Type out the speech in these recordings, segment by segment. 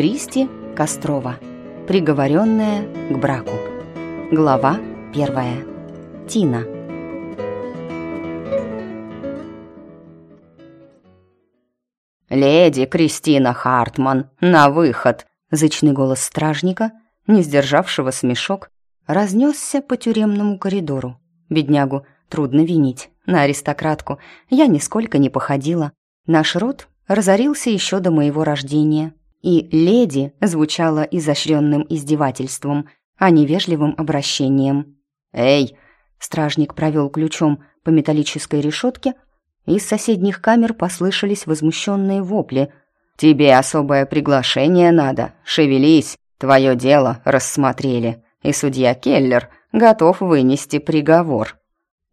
Кристи Кострова. Приговоренная к браку. Глава первая. Тина. «Леди Кристина Хартман, на выход!» Зычный голос стражника, не сдержавшего смешок, разнесся по тюремному коридору. Беднягу трудно винить. На аристократку я нисколько не походила. Наш род разорился еще до моего рождения, и «леди» звучало изощренным издевательством, а не вежливым обращением. «Эй!» — стражник провел ключом по металлической решетке, из соседних камер послышались возмущенные вопли. «Тебе особое приглашение надо, шевелись, твое дело рассмотрели, и судья Келлер готов вынести приговор».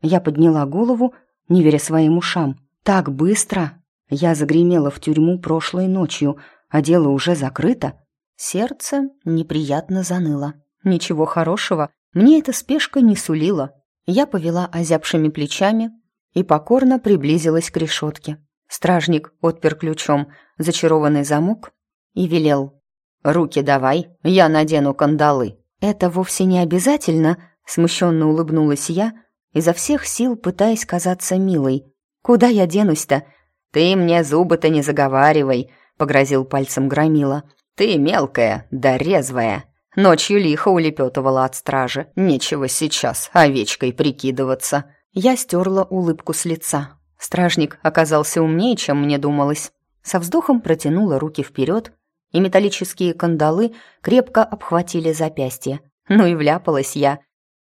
Я подняла голову, не веря своим ушам. «Так быстро!» Я загремела в тюрьму прошлой ночью, а дело уже закрыто. Сердце неприятно заныло. Ничего хорошего мне эта спешка не сулила. Я повела озябшими плечами и покорно приблизилась к решетке. Стражник отпер ключом зачарованный замок и велел. «Руки давай, я надену кандалы». «Это вовсе не обязательно», — смущенно улыбнулась я, изо всех сил пытаясь казаться милой. «Куда я денусь-то? «Ты мне зубы-то не заговаривай», — погрозил пальцем Громила. «Ты мелкая, да резвая. Ночью лихо улепетывала от стражи. Нечего сейчас овечкой прикидываться». Я стерла улыбку с лица. Стражник оказался умнее, чем мне думалось. Со вздохом протянула руки вперед, и металлические кандалы крепко обхватили запястье. Ну и вляпалась я.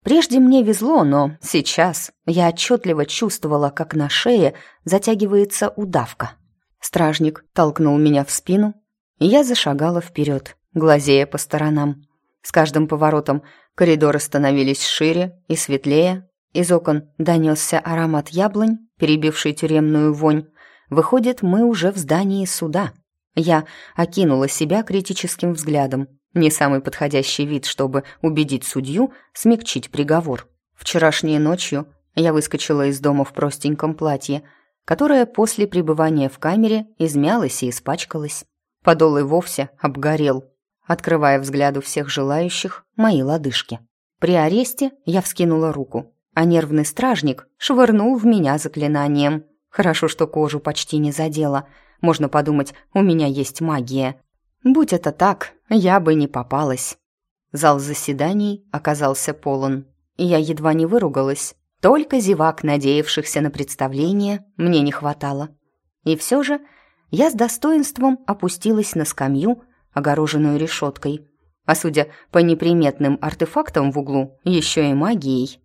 Прежде мне везло, но сейчас я отчетливо чувствовала, как на шее затягивается удавка. Стражник толкнул меня в спину, и я зашагала вперед, глазея по сторонам. С каждым поворотом коридоры становились шире и светлее, из окон донесся аромат яблонь, перебивший тюремную вонь. Выходит, мы уже в здании суда. Я окинула себя критическим взглядом. Не самый подходящий вид, чтобы убедить судью смягчить приговор. Вчерашней ночью я выскочила из дома в простеньком платье, которое после пребывания в камере измялось и испачкалось. Подол и вовсе обгорел, открывая взгляду всех желающих мои лодыжки. При аресте я вскинула руку, а нервный стражник швырнул в меня заклинанием. Хорошо, что кожу почти не задела. Можно подумать, у меня есть магия. Будь это так, я бы не попалась. Зал заседаний оказался полон, я едва не выругалась. Только зевак, надеявшихся на представление, мне не хватало. И все же я с достоинством опустилась на скамью, огороженную решеткой, а судя по неприметным артефактам в углу, еще и магией.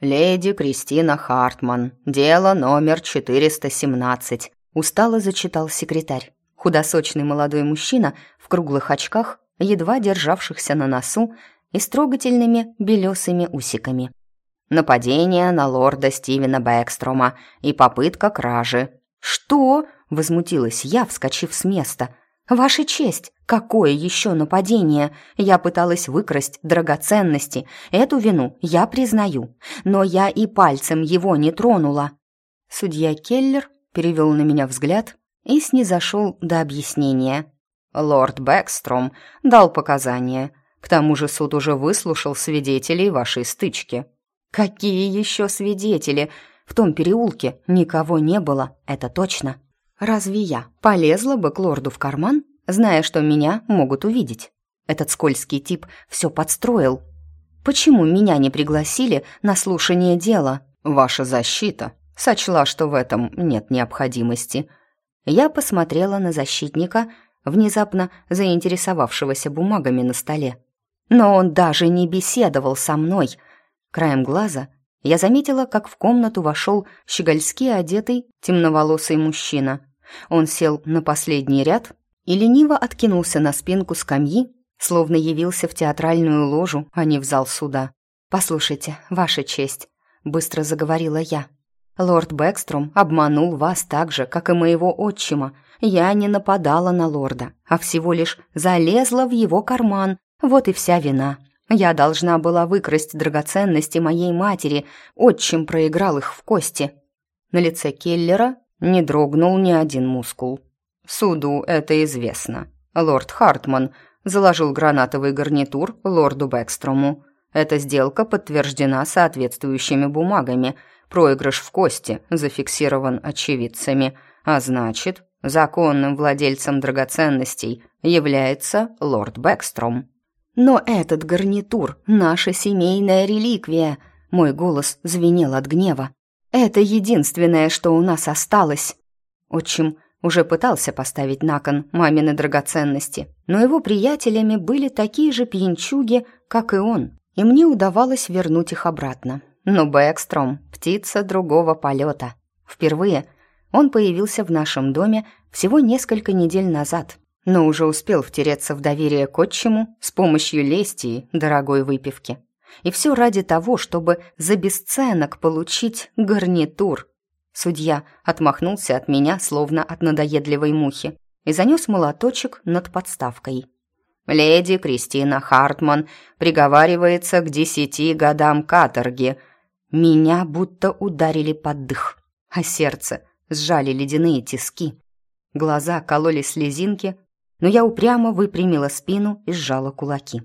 «Леди Кристина Хартман, дело номер 417», устало зачитал секретарь. Худосочный молодой мужчина в круглых очках, едва державшихся на носу и с трогательными белесыми усиками. Нападение на лорда Стивена Бэкстрома и попытка кражи. «Что?» — возмутилась я, вскочив с места. «Ваша честь! Какое еще нападение? Я пыталась выкрасть драгоценности. Эту вину я признаю. Но я и пальцем его не тронула». Судья Келлер перевел на меня взгляд и снизошел до объяснения. «Лорд Бэкстром дал показания. К тому же суд уже выслушал свидетелей вашей стычки». «Какие еще свидетели? В том переулке никого не было, это точно. Разве я полезла бы к лорду в карман, зная, что меня могут увидеть? Этот скользкий тип все подстроил. Почему меня не пригласили на слушание дела? Ваша защита сочла, что в этом нет необходимости», я посмотрела на защитника, внезапно заинтересовавшегося бумагами на столе. Но он даже не беседовал со мной. Краем глаза я заметила, как в комнату вошел щегольски одетый темноволосый мужчина. Он сел на последний ряд и лениво откинулся на спинку скамьи, словно явился в театральную ложу, а не в зал суда. «Послушайте, Ваша честь», — быстро заговорила я. Лорд Бэкстром обманул вас так же, как и моего отчима. Я не нападала на лорда, а всего лишь залезла в его карман. Вот и вся вина. Я должна была выкрасть драгоценности моей матери. Отчим проиграл их в кости. На лице Келлера не дрогнул ни один мускул. Суду это известно. лорд Хартман, заложил гранатовый гарнитур лорду Бэкстрому. Эта сделка подтверждена соответствующими бумагами. Проигрыш в кости зафиксирован очевидцами, а значит, законным владельцем драгоценностей является лорд Бэкстром. «Но этот гарнитур — наша семейная реликвия!» Мой голос звенел от гнева. «Это единственное, что у нас осталось!» Отчим уже пытался поставить на кон мамины драгоценности, но его приятелями были такие же пьянчуги, как и он, и мне удавалось вернуть их обратно. Но Бэкстром — птица другого полета. Впервые он появился в нашем доме всего несколько недель назад, но уже успел втереться в доверие к отчиму с помощью лести и дорогой выпивки. И все ради того, чтобы за бесценок получить гарнитур. Судья отмахнулся от меня, словно от надоедливой мухи, и занес молоточек над подставкой. «Леди Кристина Хартман приговаривается к десяти годам каторги». Меня будто ударили под дых, а сердце сжали ледяные тиски. Глаза кололи слезинки, но я упрямо выпрямила спину и сжала кулаки.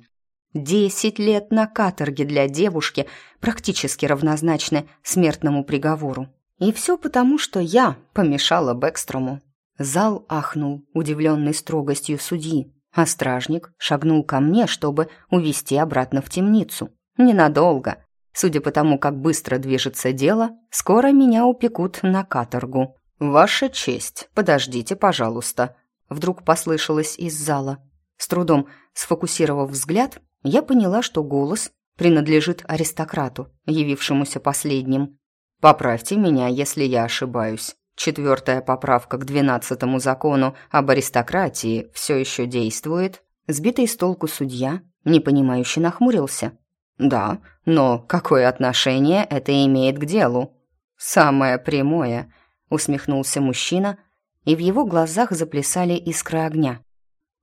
Десять лет на каторге для девушки практически равнозначны смертному приговору. И все потому, что я помешала Бэкстрому. Зал ахнул, удивленный строгостью судьи, а стражник шагнул ко мне, чтобы увести обратно в темницу. Ненадолго. Судя по тому, как быстро движется дело, скоро меня упекут на каторгу. «Ваша честь, подождите, пожалуйста», вдруг послышалось из зала. С трудом сфокусировав взгляд, я поняла, что голос принадлежит аристократу, явившемуся последним. «Поправьте меня, если я ошибаюсь. Четвертая поправка к двенадцатому закону об аристократии все еще действует?» Сбитый с толку судья, непонимающе нахмурился. «Да, но какое отношение это имеет к делу?» «Самое прямое», — усмехнулся мужчина, — и в его глазах заплясали искры огня.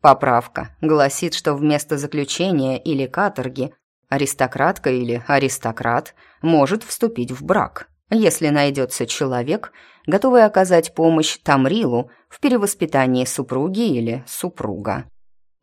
Поправка гласит, что вместо заключения или каторги аристократка или аристократ может вступить в брак, если найдется человек, готовый оказать помощь Тамрилу в перевоспитании супруги или супруга.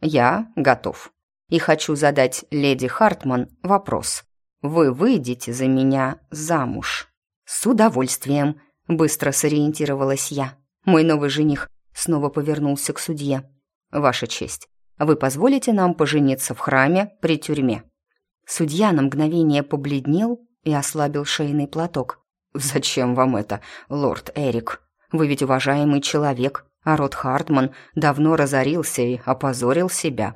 Я готов. И хочу задать леди Хартман вопрос. Вы выйдете за меня замуж? С удовольствием, быстро сориентировалась я. Мой новый жених снова повернулся к судье. «Ваша честь, вы позволите нам пожениться в храме при тюрьме?» Судья на мгновение побледнел и ослабил шейный платок. «Зачем вам это, лорд Эрик? Вы ведь уважаемый человек, а род Хартман давно разорился и опозорил себя».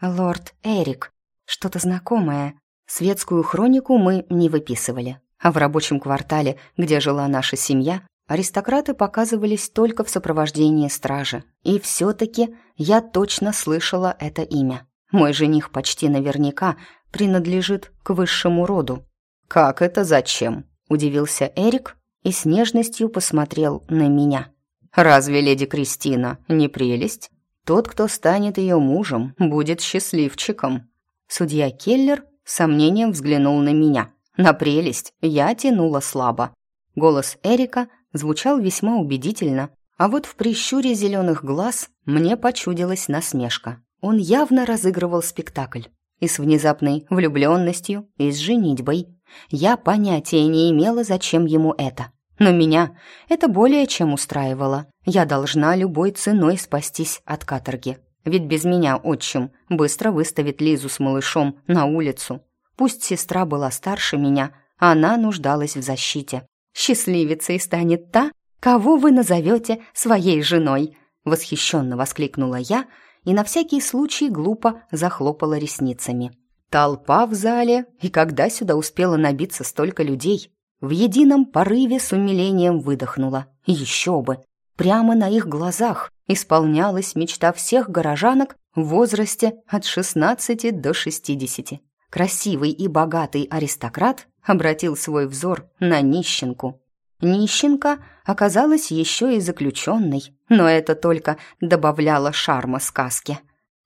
«Лорд Эрик, что-то знакомое. Светскую хронику мы не выписывали, а в рабочем квартале, где жила наша семья, Аристократы показывались только в сопровождении стражи. И все-таки я точно слышала это имя. Мой жених почти наверняка принадлежит к высшему роду. «Как это зачем?» – удивился Эрик и с нежностью посмотрел на меня. «Разве леди Кристина не прелесть? Тот, кто станет ее мужем, будет счастливчиком». Судья Келлер с сомнением взглянул на меня. На прелесть я тянула слабо. Голос Эрика звучал весьма убедительно, а вот в прищуре зеленых глаз мне почудилась насмешка. Он явно разыгрывал спектакль. И с внезапной влюбленностью, и с женитьбой. Я понятия не имела, зачем ему это. Но меня это более чем устраивало. Я должна любой ценой спастись от каторги. Ведь без меня отчим быстро выставит Лизу с малышом на улицу. Пусть сестра была старше меня, она нуждалась в защите. Счастливицей станет та, кого вы назовете своей женой!» Восхищенно воскликнула я и на всякий случай глупо захлопала ресницами. Толпа в зале, и когда сюда успела набиться столько людей, в едином порыве с умилением выдохнула. Еще бы! Прямо на их глазах исполнялась мечта всех горожанок в возрасте от 16 до 60. Красивый и богатый аристократ обратил свой взор на нищенку. Нищенка оказалась еще и заключенной, но это только добавляло шарма сказке.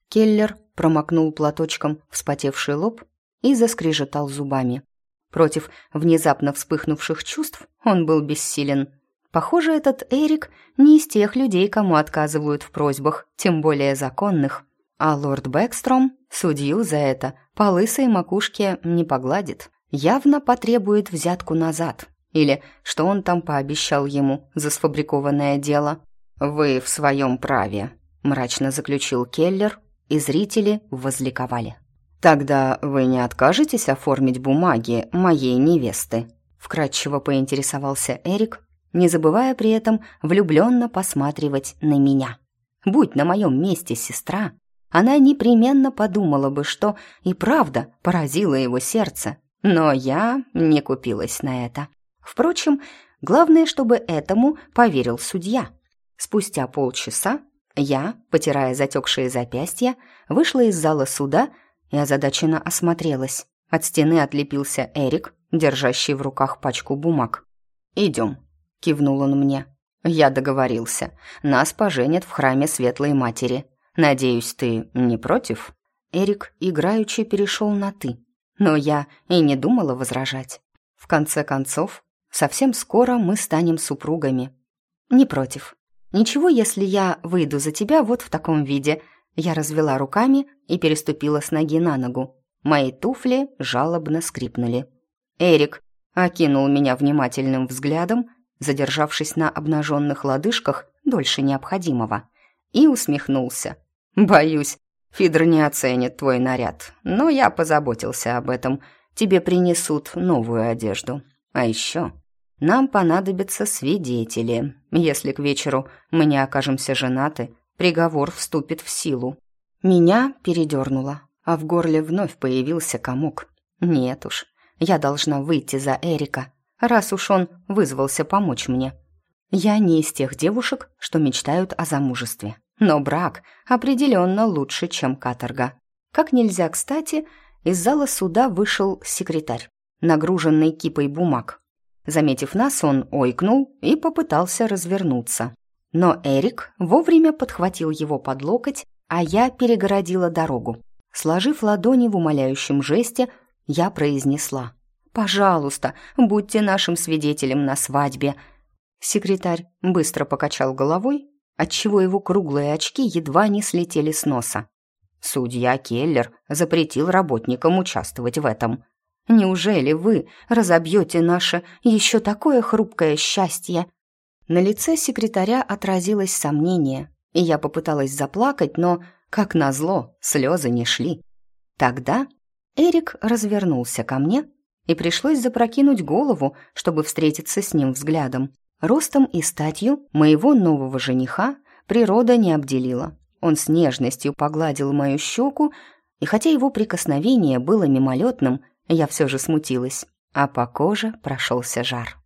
Келлер промокнул платочком вспотевший лоб и заскрежетал зубами. Против внезапно вспыхнувших чувств он был бессилен. Похоже, этот Эрик не из тех людей, кому отказывают в просьбах, тем более законных. А лорд Бэкстром судью за это по лысой макушке не погладит. Явно потребует взятку назад. Или что он там пообещал ему за сфабрикованное дело. «Вы в своем праве», — мрачно заключил Келлер, и зрители возликовали. «Тогда вы не откажетесь оформить бумаги моей невесты?» Вкратчиво поинтересовался Эрик, не забывая при этом влюбленно посматривать на меня. «Будь на моем месте сестра, она непременно подумала бы, что и правда поразило его сердце. Но я не купилась на это. Впрочем, главное, чтобы этому поверил судья. Спустя полчаса я, потирая затекшие запястья, вышла из зала суда и озадаченно осмотрелась. От стены отлепился Эрик, держащий в руках пачку бумаг. «Идем», — кивнул он мне. «Я договорился. Нас поженят в храме Светлой Матери. Надеюсь, ты не против?» Эрик играючи перешел на «ты». Но я и не думала возражать. В конце концов, совсем скоро мы станем супругами. Не против. Ничего, если я выйду за тебя вот в таком виде. Я развела руками и переступила с ноги на ногу. Мои туфли жалобно скрипнули. Эрик окинул меня внимательным взглядом, задержавшись на обнаженных лодыжках дольше необходимого, и усмехнулся. «Боюсь, Фидр не оценит твой наряд, но я позаботился об этом. Тебе принесут новую одежду. А еще нам понадобятся свидетели. Если к вечеру мы не окажемся женаты, приговор вступит в силу». Меня передернуло а в горле вновь появился комок. Нет уж, я должна выйти за Эрика, раз уж он вызвался помочь мне. Я не из тех девушек, что мечтают о замужестве. Но брак определенно лучше, чем каторга. Как нельзя кстати, из зала суда вышел секретарь, нагруженный кипой бумаг. Заметив нас, он ойкнул и попытался развернуться. Но Эрик вовремя подхватил его под локоть, а я перегородила дорогу. Сложив ладони в умоляющем жесте, я произнесла «Пожалуйста, будьте нашим свидетелем на свадьбе». Секретарь быстро покачал головой, отчего его круглые очки едва не слетели с носа. Судья Келлер запретил работникам участвовать в этом. Неужели вы разобьете наше еще такое хрупкое счастье? На лице секретаря отразилось сомнение, и я попыталась заплакать, но как назло, слезы не шли. Тогда Эрик развернулся ко мне, и пришлось запрокинуть голову, чтобы встретиться с ним взглядом. Ростом и статью моего нового жениха природа не обделила. Он с нежностью погладил мою щеку, и хотя его прикосновение было мимолетным, я все же смутилась, а по коже прошелся жар.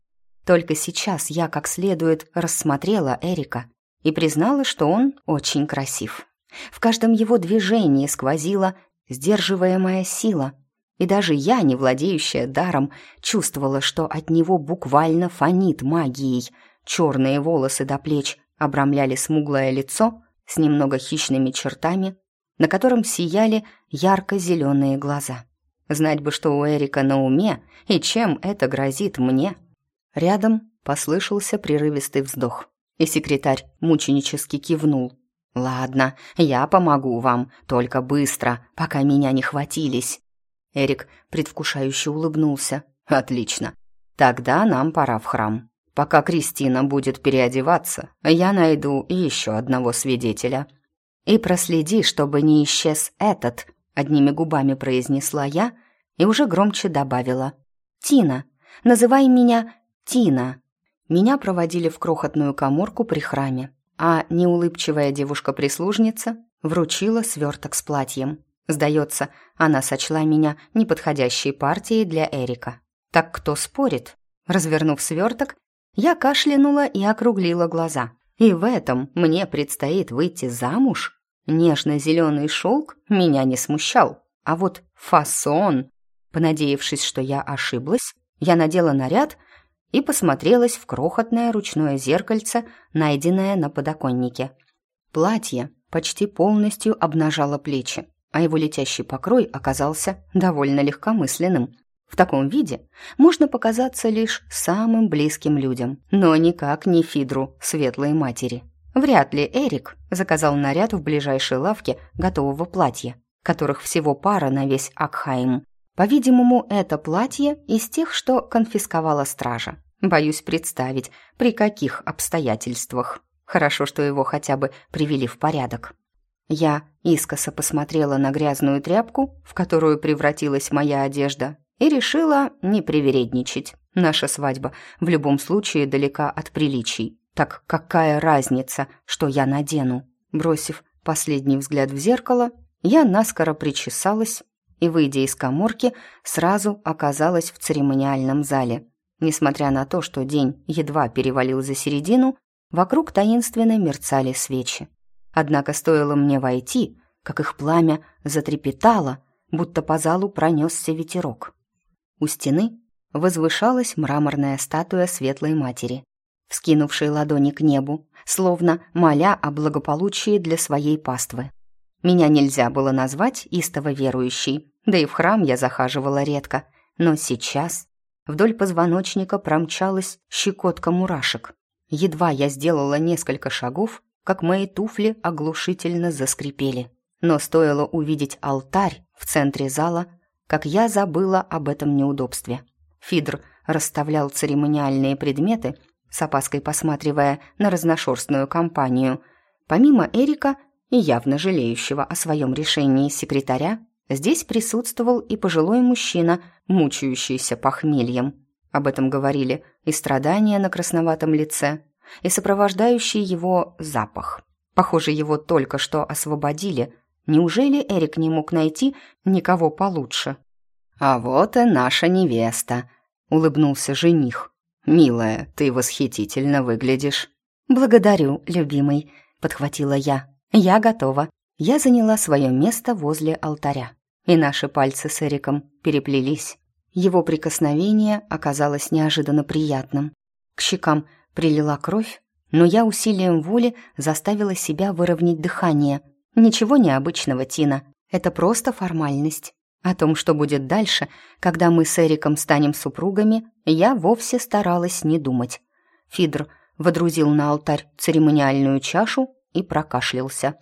Только сейчас я как следует рассмотрела Эрика и признала, что он очень красив. В каждом его движении сквозила сдерживаемая сила, и даже я, не владеющая даром, чувствовала, что от него буквально фонит магией. Черные волосы до плеч обрамляли смуглое лицо с немного хищными чертами, на котором сияли ярко-зеленые глаза. Знать бы, что у Эрика на уме, и чем это грозит мне. Рядом послышался прерывистый вздох, и секретарь мученически кивнул. «Ладно, я помогу вам, только быстро, пока меня не хватились». Эрик предвкушающе улыбнулся. «Отлично. Тогда нам пора в храм. Пока Кристина будет переодеваться, я найду еще одного свидетеля. И проследи, чтобы не исчез этот», — одними губами произнесла я и уже громче добавила. «Тина. Называй меня Тина». Меня проводили в крохотную коморку при храме, а неулыбчивая девушка-прислужница вручила сверток с платьем. Сдается, она сочла меня неподходящей партией для Эрика. Так кто спорит? Развернув сверток, я кашлянула и округлила глаза. И в этом мне предстоит выйти замуж? Нежно-зеленый шелк меня не смущал, а вот фасон... Понадеявшись, что я ошиблась, я надела наряд и посмотрелась в крохотное ручное зеркальце, найденное на подоконнике. Платье почти полностью обнажало плечи, а его летящий покрой оказался довольно легкомысленным. В таком виде можно показаться лишь самым близким людям, но никак не Фидру, светлой матери. Вряд ли Эрик заказал наряд в ближайшей лавке готового платья, которых всего пара на весь Акхайм. По-видимому, это платье из тех, что конфисковала стража. Боюсь представить, при каких обстоятельствах. Хорошо, что его хотя бы привели в порядок. Я искоса посмотрела на грязную тряпку, в которую превратилась моя одежда, и решила не привередничать. Наша свадьба в любом случае далека от приличий. Так какая разница, что я надену? Бросив последний взгляд в зеркало, я наскоро причесалась и, выйдя из коморки, сразу оказалась в церемониальном зале. Несмотря на то, что день едва перевалил за середину, вокруг таинственно мерцали свечи. Однако стоило мне войти, как их пламя затрепетало, будто по залу пронесся ветерок. У стены возвышалась мраморная статуя Светлой Матери, вскинувшей ладони к небу, словно моля о благополучии для своей паствы. Меня нельзя было назвать истово верующей, да и в храм я захаживала редко, но сейчас вдоль позвоночника промчалась щекотка мурашек. Едва я сделала несколько шагов, как мои туфли оглушительно заскрипели. Но стоило увидеть алтарь в центре зала, как я забыла об этом неудобстве. Фидр расставлял церемониальные предметы, с опаской посматривая на разношерстную компанию. Помимо Эрика и явно жалеющего о своем решении секретаря, здесь присутствовал и пожилой мужчина, мучающийся похмельем. Об этом говорили и страдания на красноватом лице, и сопровождающий его запах. Похоже, его только что освободили. Неужели Эрик не мог найти никого получше? «А вот и наша невеста», — улыбнулся жених. «Милая, ты восхитительно выглядишь». «Благодарю, любимый», — подхватила я. «Я готова». Я заняла свое место возле алтаря, и наши пальцы с Эриком переплелись. Его прикосновение оказалось неожиданно приятным. К щекам прилила кровь, но я усилием воли заставила себя выровнять дыхание. Ничего необычного, Тина. Это просто формальность. О том, что будет дальше, когда мы с Эриком станем супругами, я вовсе старалась не думать. Фидр водрузил на алтарь церемониальную чашу и прокашлялся.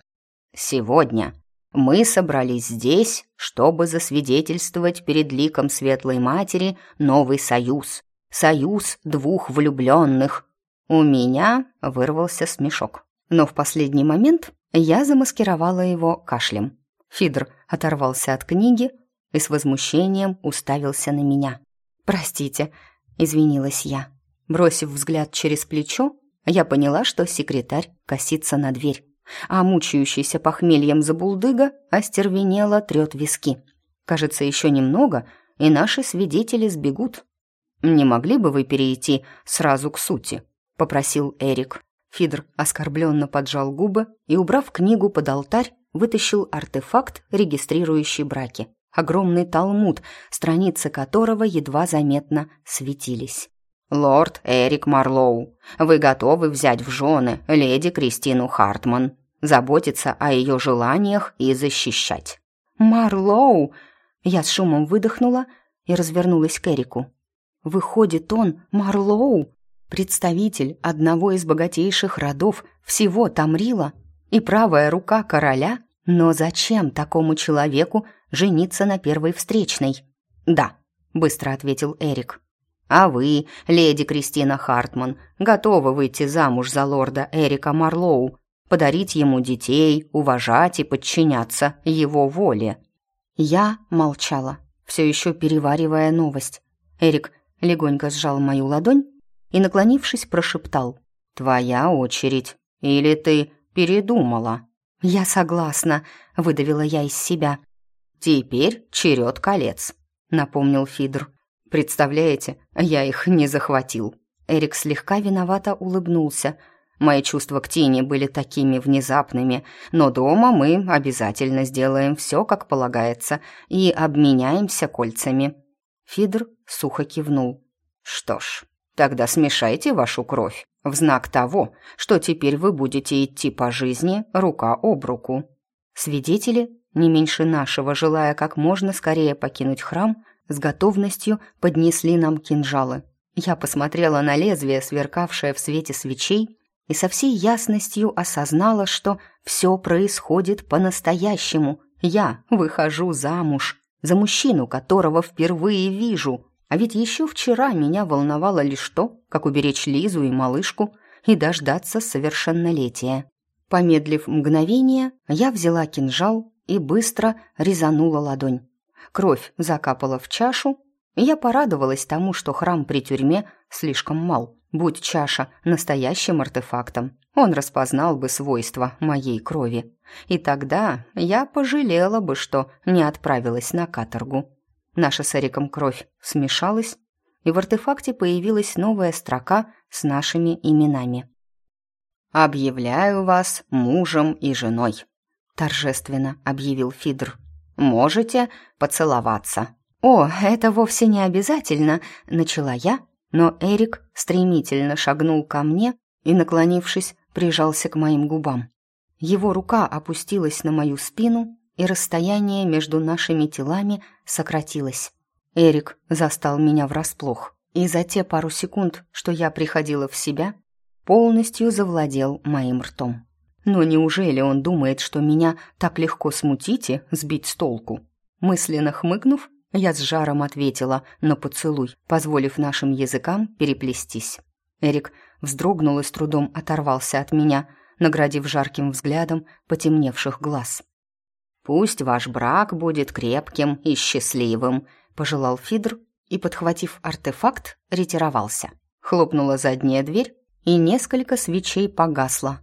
Сегодня мы собрались здесь, чтобы засвидетельствовать перед ликом Светлой Матери новый союз. Союз двух влюбленных. У меня вырвался смешок. Но в последний момент я замаскировала его кашлем. Фидр оторвался от книги и с возмущением уставился на меня. «Простите», — извинилась я. Бросив взгляд через плечо, я поняла, что секретарь косится на дверь а мучающийся похмельем забулдыга остервенело трет виски. Кажется, еще немного, и наши свидетели сбегут. «Не могли бы вы перейти сразу к сути?» — попросил Эрик. Фидр оскорбленно поджал губы и, убрав книгу под алтарь, вытащил артефакт, регистрирующий браки. Огромный талмуд, страницы которого едва заметно светились. «Лорд Эрик Марлоу, вы готовы взять в жены леди Кристину Хартман, заботиться о ее желаниях и защищать?» «Марлоу!» Я с шумом выдохнула и развернулась к Эрику. «Выходит, он Марлоу, представитель одного из богатейших родов всего Тамрила и правая рука короля? Но зачем такому человеку жениться на первой встречной?» «Да», — быстро ответил Эрик. А вы, леди Кристина Хартман, готовы выйти замуж за лорда Эрика Марлоу, подарить ему детей, уважать и подчиняться его воле?» Я молчала, все еще переваривая новость. Эрик легонько сжал мою ладонь и, наклонившись, прошептал. «Твоя очередь. Или ты передумала?» «Я согласна», — выдавила я из себя. «Теперь черед колец», — напомнил Фидр. Представляете, я их не захватил. Эрик слегка виновато улыбнулся. Мои чувства к Тине были такими внезапными, но дома мы обязательно сделаем все, как полагается, и обменяемся кольцами. Фидр сухо кивнул. Что ж, тогда смешайте вашу кровь в знак того, что теперь вы будете идти по жизни рука об руку. Свидетели, не меньше нашего, желая как можно скорее покинуть храм, с готовностью поднесли нам кинжалы. Я посмотрела на лезвие, сверкавшее в свете свечей, и со всей ясностью осознала, что все происходит по-настоящему. Я выхожу замуж за мужчину, которого впервые вижу. А ведь еще вчера меня волновало лишь то, как уберечь Лизу и малышку и дождаться совершеннолетия. Помедлив мгновение, я взяла кинжал и быстро резанула ладонь. Кровь закапала в чашу, и я порадовалась тому, что храм при тюрьме слишком мал. Будь чаша настоящим артефактом, он распознал бы свойства моей крови. И тогда я пожалела бы, что не отправилась на каторгу. Наша с Эриком кровь смешалась, и в артефакте появилась новая строка с нашими именами. «Объявляю вас мужем и женой», — торжественно объявил Фидр. «Можете поцеловаться». «О, это вовсе не обязательно», — начала я, но Эрик стремительно шагнул ко мне и, наклонившись, прижался к моим губам. Его рука опустилась на мою спину, и расстояние между нашими телами сократилось. Эрик застал меня врасплох, и за те пару секунд, что я приходила в себя, полностью завладел моим ртом. Но неужели он думает, что меня так легко смутить и сбить с толку? Мысленно хмыкнув, я с жаром ответила на поцелуй, позволив нашим языкам переплестись. Эрик вздрогнул и с трудом оторвался от меня, наградив жарким взглядом потемневших глаз. «Пусть ваш брак будет крепким и счастливым», — пожелал Фидр и, подхватив артефакт, ретировался. Хлопнула задняя дверь, и несколько свечей погасло.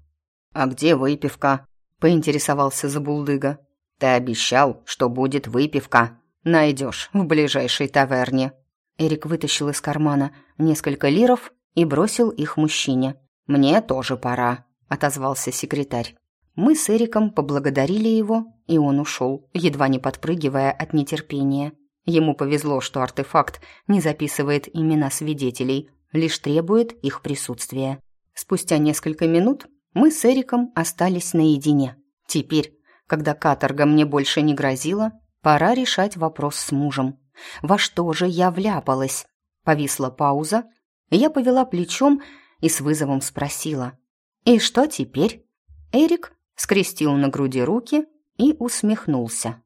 «А где выпивка?» — поинтересовался Забулдыга. «Ты обещал, что будет выпивка», Найдешь в ближайшей таверне». Эрик вытащил из кармана несколько лиров и бросил их мужчине. «Мне тоже пора», — отозвался секретарь. Мы с Эриком поблагодарили его, и он ушел, едва не подпрыгивая от нетерпения. Ему повезло, что артефакт не записывает имена свидетелей, лишь требует их присутствия. Спустя несколько минут мы с Эриком остались наедине. Теперь, когда каторга мне больше не грозила, Пора решать вопрос с мужем. Во что же я вляпалась? Повисла пауза. Я повела плечом и с вызовом спросила. «И что теперь?» Эрик скрестил на груди руки и усмехнулся.